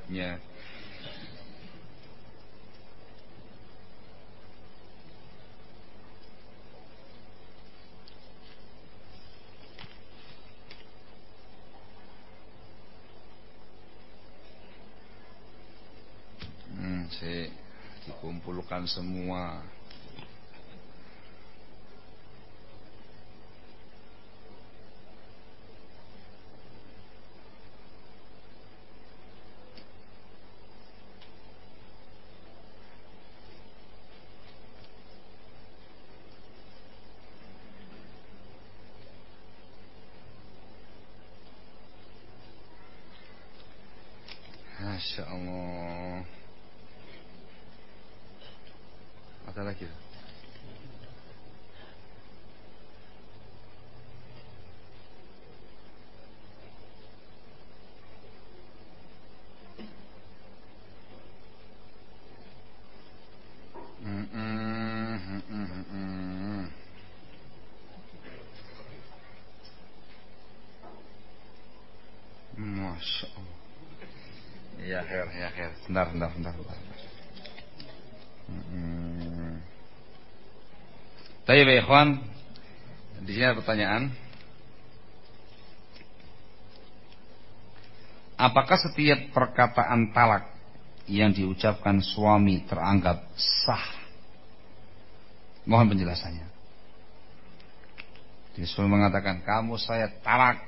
curhatnya. Hmm, saya dikumpulkan semua. Masya Allah Ada lagi Masya Allah Ya khair, ya khair. Bentar, bentar, bentar. bentar. Hmm. Ya ikhwan, di sini ada pertanyaan. Apakah setiap perkataan talak yang diucapkan suami teranggap sah? Mohon penjelasannya. Jadi suami mengatakan, kamu saya talak,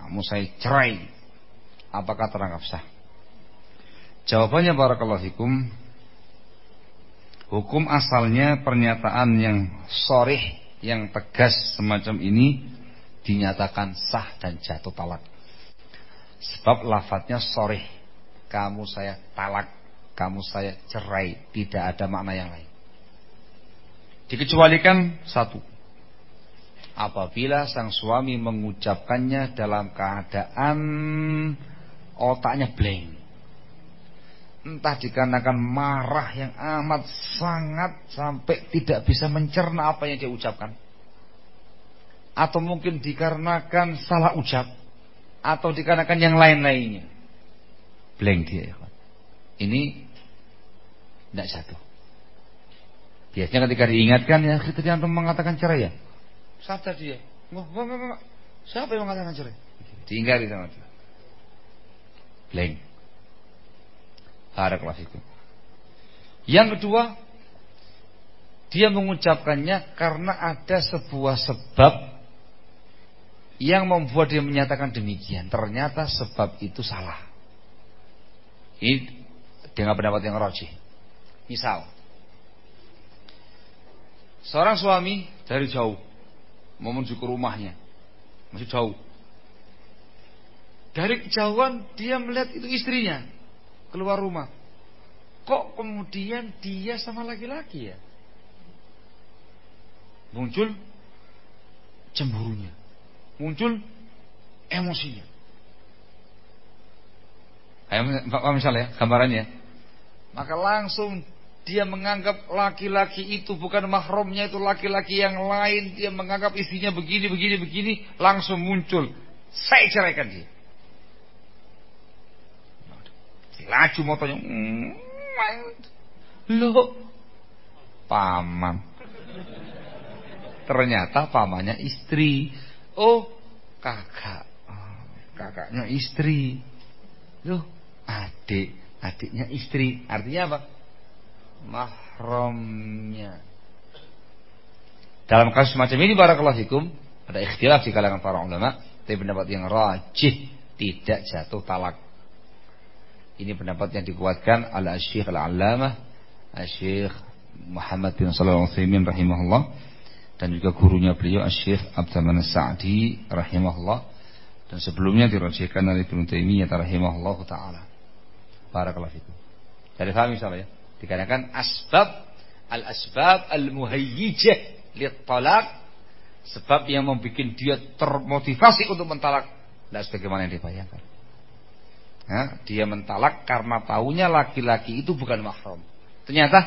kamu saya cerai, apakah teranggap sah? Jawabannya barakallahu fikum Hukum asalnya pernyataan yang sorih Yang tegas semacam ini Dinyatakan sah dan jatuh talak. Sebab lafadznya sorih. Kamu saya talak Kamu saya cerai. Tidak ada makna yang lain. Dikecualikan satu. Apabila sang suami mengucapkannya dalam keadaan otaknya blank. Entah dikarenakan marah yang amat sangat sampai tidak bisa mencerna apa yang dia ucapkan. Atau mungkin dikarenakan salah ucap. Atau dikarenakan yang lain-lainnya. Blank dia ya Ini tidak jatuh. Biasanya ketika diingatkan ya kita jangan mengatakan cerai ya. Sadar dia. Siapa yang mengatakan cerai? Diingati sama dia. Blank. Barakallahu Yang kedua, dia mengucapkannya karena ada sebuah sebab yang membuat dia menyatakan demikian. Ternyata sebab itu salah. Ini dengan pendapat yang roji. Misal, seorang suami dari jauh mau menuju ke rumahnya, masih jauh. Dari kejauhan dia melihat itu istrinya keluar rumah. Kok kemudian dia sama laki-laki ya? Muncul cemburunya. Muncul emosinya. Pak misalnya gambarannya. Maka langsung dia menganggap laki-laki itu bukan mahramnya itu laki-laki yang lain. Dia menganggap istrinya begini, begini, begini. Langsung muncul. Saya ceraikan dia. Laju motornya. Loh. Paman. Ternyata pamannya istri. Oh, kakak. Kakaknya istri. Loh, adik. Adiknya istri. Artinya apa? Mahramnya. Dalam kasus semacam ini barakallahu fikum ada ikhtilaf di kalangan para ulama, tapi pendapat yang rajih tidak jatuh talak ini pendapat yang dikuatkan oleh Syekh Al-Allamah Syekh Muhammad bin Shalih Al-Utsaimin rahimahullah dan juga gurunya beliau Syekh Abdurrahman Sa'di rahimahullah dan sebelumnya dirajihkan oleh Ibnu Taimiyah rahimahullah taala. Barakallahu fikum. Dari faham insyaallah ya. Dikarenakan asbab al-asbab al-muhayyijah lit talak sebab yang membuat dia termotivasi untuk mentalak tidak sebagaimana yang dibayangkan ya, dia mentalak karena tahunya laki-laki itu bukan mahram. Ternyata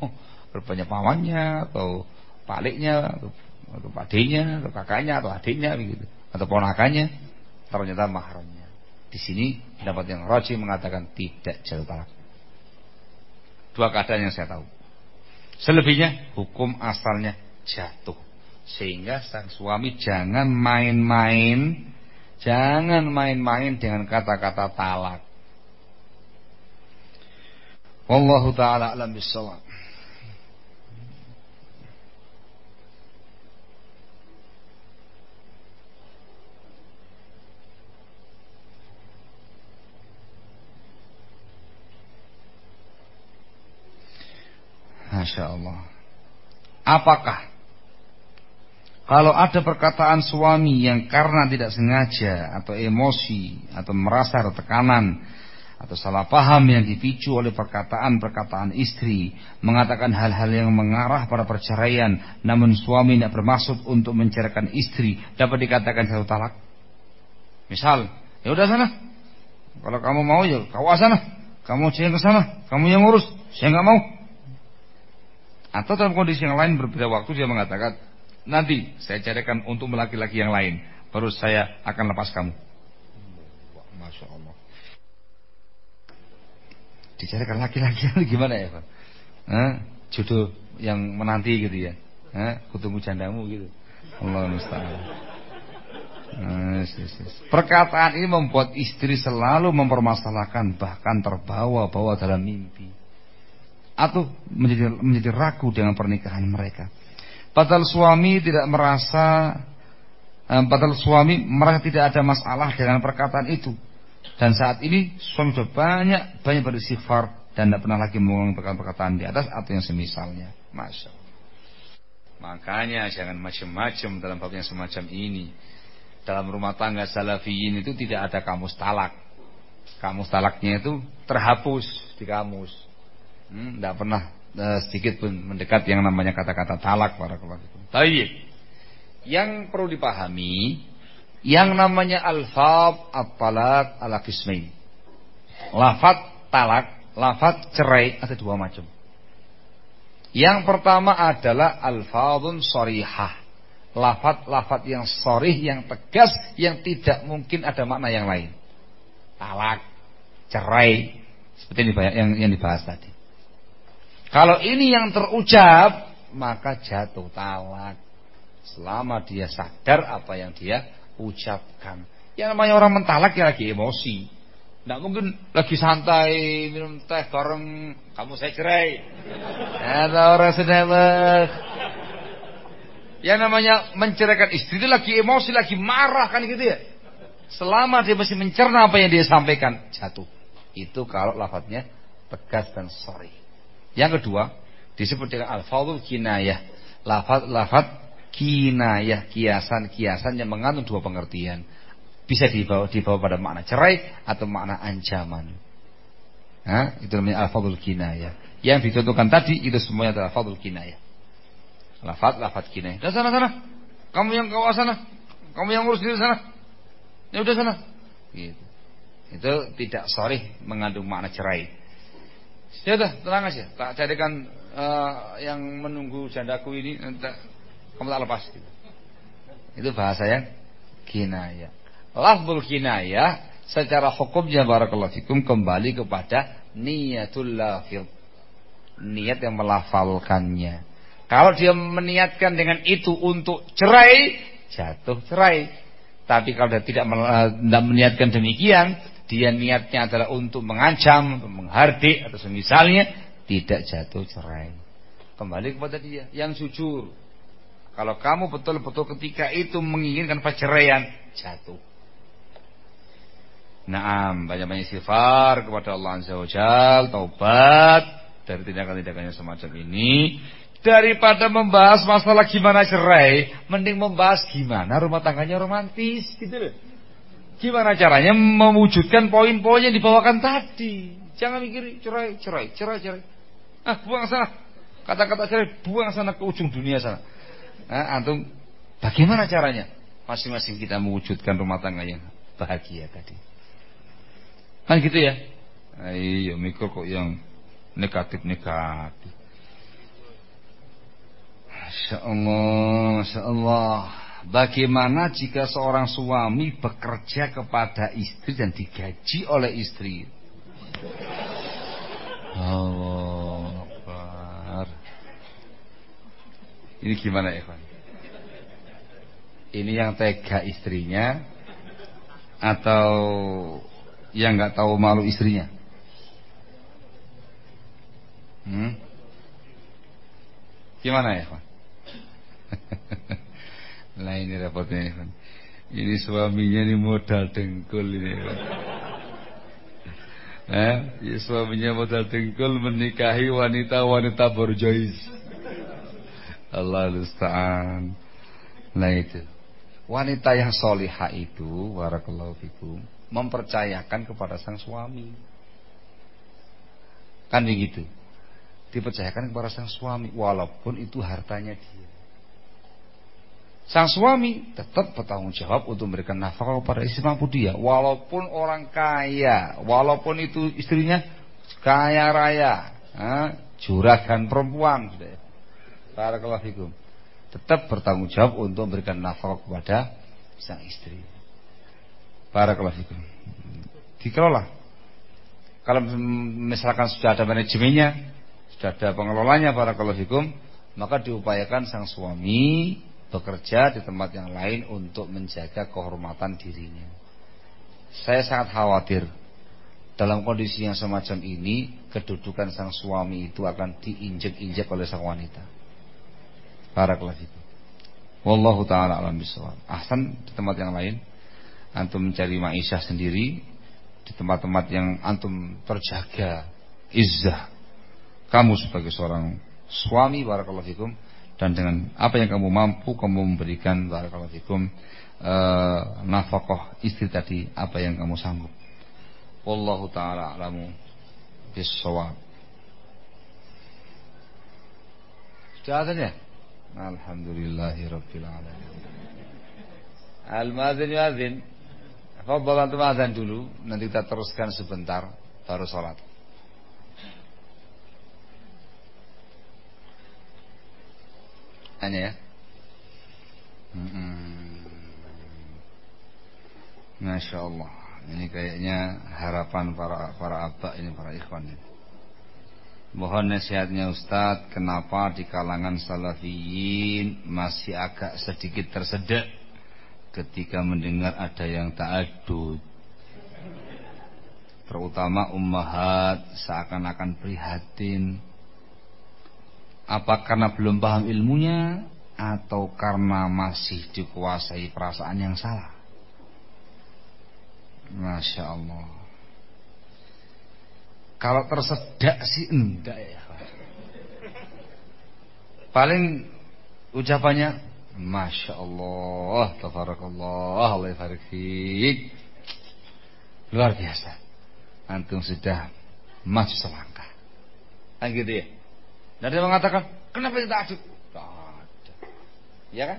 oh, pamannya atau paliknya atau atau atau kakaknya, atau adiknya begitu, atau ponakannya, ternyata mahramnya. Di sini dapat yang roji mengatakan tidak jatuh talak. Dua keadaan yang saya tahu. Selebihnya hukum asalnya jatuh. Sehingga sang suami jangan main-main, jangan main-main dengan kata-kata talak. Wallahu taala alam bisawab. Masya Allah. Apakah kalau ada perkataan suami yang karena tidak sengaja atau emosi atau merasa ada tekanan atau salah paham yang dipicu oleh perkataan-perkataan istri mengatakan hal-hal yang mengarah pada perceraian namun suami tidak bermaksud untuk menceraikan istri dapat dikatakan satu talak. Misal ya udah sana. Kalau kamu mau ya kau sana. Kamu jangan ke sana. Kamu yang ngurus. Saya nggak mau. Atau dalam kondisi yang lain berbeda waktu dia mengatakan, nanti saya carikan untuk laki-laki yang lain, baru saya akan lepas kamu. Masya Allah. Dicarikan laki-laki gimana ya Pak? Jodoh yang menanti gitu ya. Kutunggu jandamu gitu. Allah musta'ala. Perkataan ini membuat istri selalu mempermasalahkan bahkan terbawa-bawa dalam mimpi atau menjadi menjadi ragu dengan pernikahan mereka. Padahal suami tidak merasa eh, padahal suami merasa tidak ada masalah dengan perkataan itu. Dan saat ini suami sudah banyak banyak beristighfar dan tidak pernah lagi mengulangi perkataan-perkataan di atas atau yang semisalnya. Masya Allah. Makanya jangan macam-macam dalam bab yang semacam ini. Dalam rumah tangga salafiyin itu tidak ada kamus talak. Kamus talaknya itu terhapus di kamus tidak hmm, pernah uh, sedikit pun mendekat yang namanya kata-kata talak para keluarga. Tapi yang perlu dipahami yang namanya alfab at-talak ala kismain. Lafat talak, lafat cerai ada dua macam. Yang pertama adalah alfadun sorihah. Lafat-lafat yang sorih, yang tegas, yang tidak mungkin ada makna yang lain. Talak, cerai, seperti yang dibahas tadi. Kalau ini yang terucap, maka jatuh talak. Selama dia sadar apa yang dia ucapkan. Yang namanya orang mentalak ya lagi emosi. Tidak mungkin lagi santai minum teh bareng kamu saya cerai. Ada orang sedang Yang namanya menceraikan istri itu lagi emosi, lagi marah kan gitu ya. Selama dia masih mencerna apa yang dia sampaikan, jatuh. Itu kalau lafadznya tegas dan sorry. Yang kedua disebut dengan al-fadhul kinayah. Lafaz-lafaz kinayah, kiasan-kiasan yang mengandung dua pengertian. Bisa dibawa dibawa pada makna cerai atau makna ancaman. Nah, itu namanya al-fadhul kinayah. Yang ditentukan tadi itu semuanya adalah fadhul kinayah. Lafaz kinayah. Dan sana sana. Kamu yang kau sana. Kamu yang urus di sana. Ya udah sana. Gitu. Itu tidak sorry mengandung makna cerai. Ya udah, tenang aja. Tak carikan uh, yang menunggu jandaku ini, entah, kamu tak lepas. Gitu. Itu bahasa yang kinaya. Lafzul kinaya secara hukumnya barakallahu fikum kembali kepada niatul lafil. Niat yang melafalkannya. Kalau dia meniatkan dengan itu untuk cerai, jatuh cerai. Tapi kalau dia tidak meniatkan demikian, dia niatnya adalah untuk mengancam, untuk menghardik atau semisalnya, tidak jatuh cerai. Kembali kepada dia yang jujur. Kalau kamu betul-betul ketika itu menginginkan perceraian, jatuh. Naam, banyak-banyak sifar kepada Allah Azza wa Jal, taubat dari tindakan-tindakannya semacam ini. Daripada membahas masalah gimana cerai, mending membahas gimana rumah tangganya romantis, gitu loh. Gimana caranya mewujudkan poin-poin yang dibawakan tadi? Jangan mikir cerai, cerai, cerai, cerai. Ah, buang sana. Kata-kata cerai, buang sana ke ujung dunia sana. Nah, antum, bagaimana caranya? Masing-masing kita mewujudkan rumah tangga yang bahagia tadi. Kan gitu ya? Ayo mikir kok yang negatif-negatif. Masya Allah, Masya Allah. Bagaimana jika seorang suami bekerja kepada istri dan digaji oleh istri? Allah Akbar. Ini gimana ya, Ini yang tega istrinya atau yang nggak tahu malu istrinya? Hmm? Gimana ya, Pak? nah ini repotnya, Pak. Ini suaminya ini modal dengkul ini. Eh, ya suaminya modal dengkul menikahi wanita-wanita borjois. Allah musta'an. Nah itu. Wanita yang solihah itu, warakallahu fikum, mempercayakan kepada sang suami. Kan begitu dipercayakan kepada sang suami walaupun itu hartanya dia. Sang suami tetap bertanggung jawab untuk memberikan nafkah kepada istri mampu dia walaupun orang kaya, walaupun itu istrinya kaya raya, eh, juragan perempuan sudah. Barakallahu. Tetap bertanggung jawab untuk memberikan nafkah kepada sang istri. Barakallahu fikum. Dikelola. Kalau misalkan sudah ada manajemennya, sudah ada pengelolanya para fikum, maka diupayakan sang suami bekerja di tempat yang lain untuk menjaga kehormatan dirinya. Saya sangat khawatir dalam kondisi yang semacam ini kedudukan sang suami itu akan diinjek-injek oleh sang wanita. Para fikum. Wallahu taala alam bisawab. Ahsan di tempat yang lain antum mencari maisha sendiri di tempat-tempat yang antum terjaga izzah kamu sebagai seorang suami barakallahu fikum dan dengan apa yang kamu mampu kamu memberikan barakallahu uh, nafkah istri tadi apa yang kamu sanggup. Wallahu taala alamu bisawab. Sudah ya? Alhamdulillahirabbil alamin. Al-madzin yuadzin. Fadhal antum azan dulu, nanti kita teruskan sebentar baru salat. Hanya ya. Hmm. Masya Allah. Ini kayaknya harapan para para abah ini para ikhwan ini. Mohon nasihatnya Ustadz, kenapa di kalangan salafiyin masih agak sedikit tersedak ketika mendengar ada yang ta'adud. Terutama ummahat seakan-akan prihatin apa karena belum paham ilmunya atau karena masih dikuasai perasaan yang salah? Masya Allah. Kalau tersedak sih enggak ya. Paling ucapannya Masya Allah, Tabarakallah, Allah barik Luar biasa. Antum sudah maju selangkah. Kan gitu ya. Dan dia mengatakan, kenapa kita adut? Ada. Ya kan?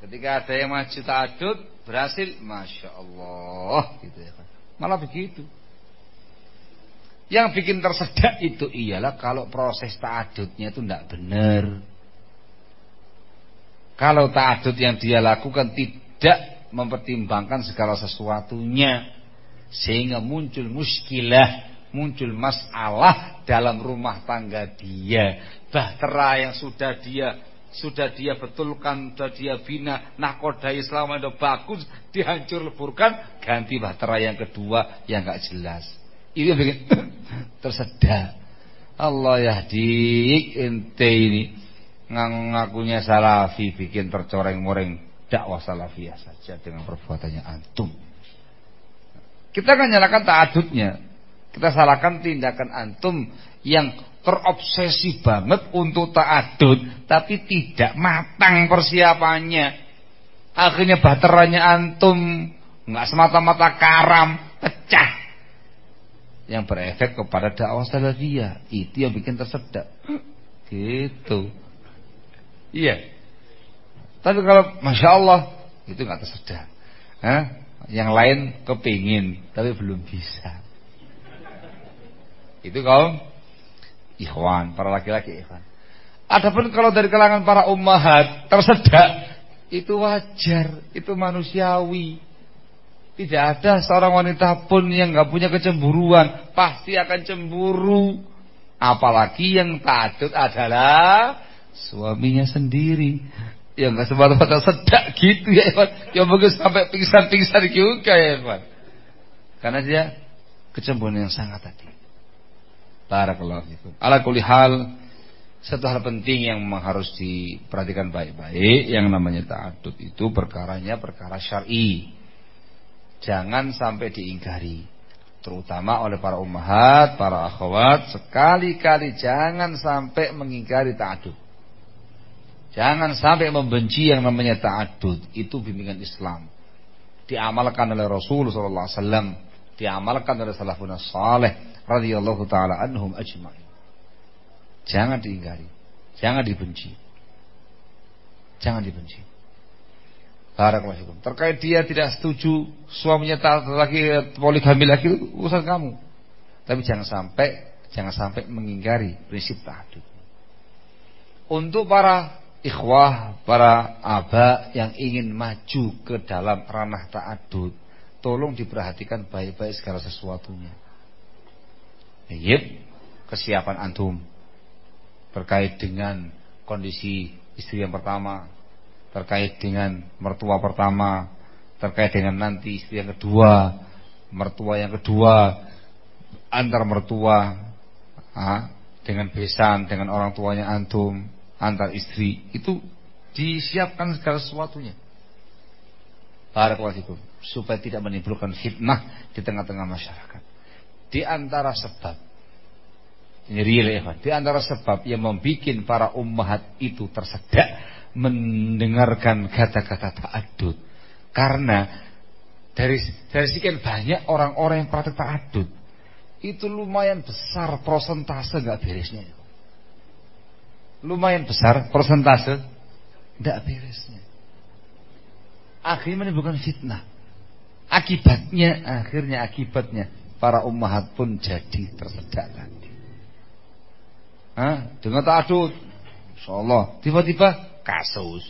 Ketika ada yang maju ta'adud berhasil, masya Allah, gitu ya kan? Malah begitu. Yang bikin tersedak itu ialah kalau proses ta'adudnya itu tidak benar. Kalau ta'adud yang dia lakukan tidak mempertimbangkan segala sesuatunya sehingga muncul muskilah muncul masalah dalam rumah tangga dia. Bahtera yang sudah dia sudah dia betulkan, sudah dia bina, nakodai selama itu bagus, dihancur leburkan, ganti bahtera yang kedua yang gak jelas. Itu yang bikin tersedak. Allah ya dik ente ini ngakunya salafi bikin tercoreng-moreng dakwah salafiyah saja dengan perbuatannya antum. Kita kan nyalakan ta'adudnya kita salahkan tindakan antum yang terobsesi banget untuk ta'adud tapi tidak matang persiapannya. Akhirnya baterainya antum nggak semata-mata karam, pecah. Yang berefek kepada dakwah salafiyah. Itu yang bikin tersedak. Gitu. Iya. Tapi kalau Masya Allah itu nggak tersedak. Hah? Yang lain kepingin tapi belum bisa. Itu kaum ikhwan, para laki-laki ikhwan. Adapun kalau dari kalangan para ummahat tersedak itu wajar, itu manusiawi. Tidak ada seorang wanita pun yang nggak punya kecemburuan, pasti akan cemburu. Apalagi yang takut adalah suaminya sendiri. Yang nggak semata-mata sedak gitu ya, Iwan. Yang bagus sampai pingsan-pingsan juga ya, Iwan. Karena dia kecemburuan yang sangat tadi. Barakallahu fikum. Ala kulli hal satu hal penting yang harus diperhatikan baik-baik yang namanya ta'adud itu perkaranya perkara syar'i. Jangan sampai diingkari. Terutama oleh para ummahat, para akhwat, sekali-kali jangan sampai mengingkari ta'adud. Jangan sampai membenci yang namanya ta'adud. Itu bimbingan Islam. Diamalkan oleh Rasul sallallahu alaihi wasallam, diamalkan oleh salafun saleh radhiyallahu taala anhum ajma'in. Jangan diingkari. Jangan dibenci. Jangan dibenci. Barakallahu Terkait dia tidak setuju suaminya lagi poligami lagi urusan kamu. Tapi jangan sampai jangan sampai mengingkari prinsip ta'adud. Untuk para ikhwah, para aba yang ingin maju ke dalam ranah ta'adud, tolong diperhatikan baik-baik segala sesuatunya. Yep, kesiapan antum terkait dengan kondisi istri yang pertama, terkait dengan mertua pertama, terkait dengan nanti istri yang kedua, mertua yang kedua, antar mertua, ha, dengan besan, dengan orang tuanya antum, antar istri, itu disiapkan segala sesuatunya. Barakallahu supaya tidak menimbulkan fitnah di tengah-tengah masyarakat. Di antara sebab ini real Di antara sebab yang membuat para ummahat itu tersedak mendengarkan kata-kata ta'adud. Karena dari dari sekian banyak orang-orang yang praktek ta'adud itu lumayan besar persentase nggak beresnya. Lumayan besar persentase nggak beresnya. Akhirnya menimbulkan fitnah. Akibatnya, akhirnya akibatnya para ummahat pun jadi tersedak. Hah? Dengan ta'adud. Insyaallah. Tiba-tiba kasus.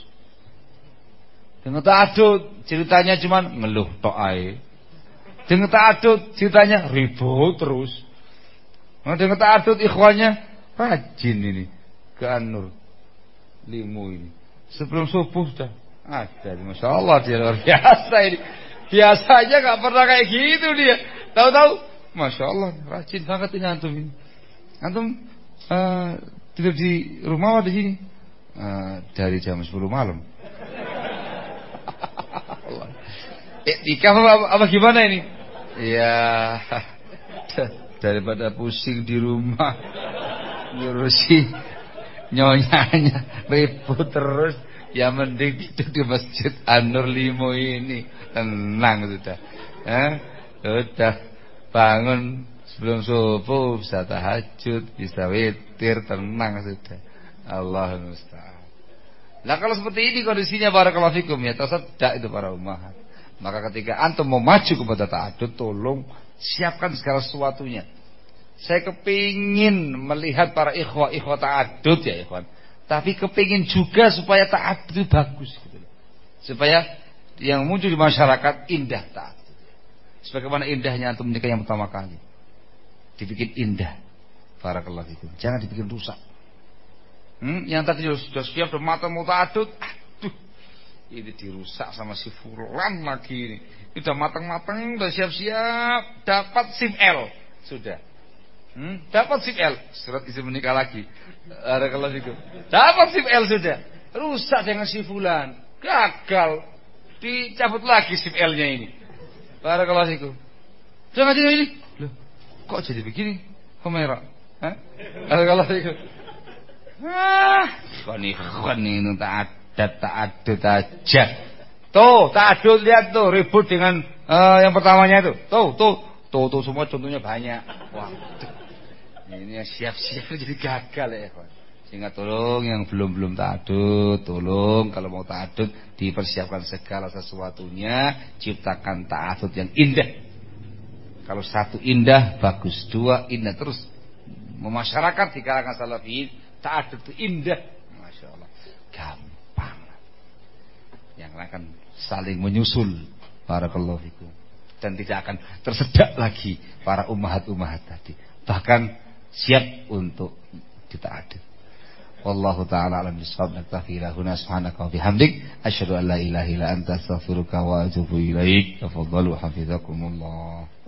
Dengan ta'adud ceritanya cuman ngeluh tok ae. Dengan ta'adud ceritanya ribut terus. Nah, dengan ta'adud ikhwannya rajin ini ke Anur Limu ini. Sebelum subuh sudah ada. Masya Allah dia luar biasa ini. Biasanya nggak pernah kayak gitu dia. Tahu-tahu, masya Allah rajin banget ini antum ini. Antum uh, tidur di rumah atau di sini? Uh, dari jam 10 malam. Iktikaf apa, apa gimana ini? Ya daripada pusing di rumah ngurusi nyonyanya ribut terus ya mending tidur di masjid Anur Limo ini tenang sudah eh, sudah bangun Sebelum subuh bisa tahajud, bisa witir, tenang sudah. Allah musta'an. Nah kalau seperti ini kondisinya para kalafikum ya tersedak itu para umat. Maka ketika antum mau maju kepada ta'adud tolong siapkan segala sesuatunya. Saya kepingin melihat para ikhwah ikhwah ta'adud ya ikhwan. Tapi kepingin juga supaya ta'adud itu bagus gitu. Supaya yang muncul di masyarakat indah ta'adud. Sebagaimana indahnya antum menikah yang pertama kali dibikin indah. Barakallahu fikum. Jangan dibikin rusak. Hmm, yang tadi sudah siap sudah mata mau adut, aduh. Ini dirusak sama si fulan lagi ini. Ini udah matang-matang, udah siap-siap, dapat SIM L sudah. Hmm, dapat SIM L, surat izin menikah lagi. Barakallahu fikum. Dapat SIM L sudah. Rusak dengan si fulan, gagal. Dicabut lagi SIM L-nya ini. Barakallahu fikum. Jangan ini Kok jadi begini? Hah? Kalau itu. Ah, kon ikhwan ini tak ada tak ada aja. Tuh, tak ada lihat tuh ribut dengan uh, yang pertamanya itu. Tuh, tuh, tuh, tuh semua contohnya banyak. Wah, ini siap-siap jadi gagal ya, kawan. Sehingga tolong yang belum-belum ta'adud Tolong kalau mau ta'adud Dipersiapkan segala sesuatunya Ciptakan ta'adud yang indah kalau satu indah bagus, dua indah terus memasyarakat di kalangan salafiyin taat itu indah, masya Allah, gampang. Yang akan saling menyusul para fikum dan tidak akan tersedak lagi para umahat-umahat tadi. Bahkan siap untuk ditaati. Wallahu taala alam bisawab naktafi huna subhanaka wa bihamdik asyhadu an la ilaha illa anta astaghfiruka wa atubu ilaik. Tafadhalu hafizakumullah.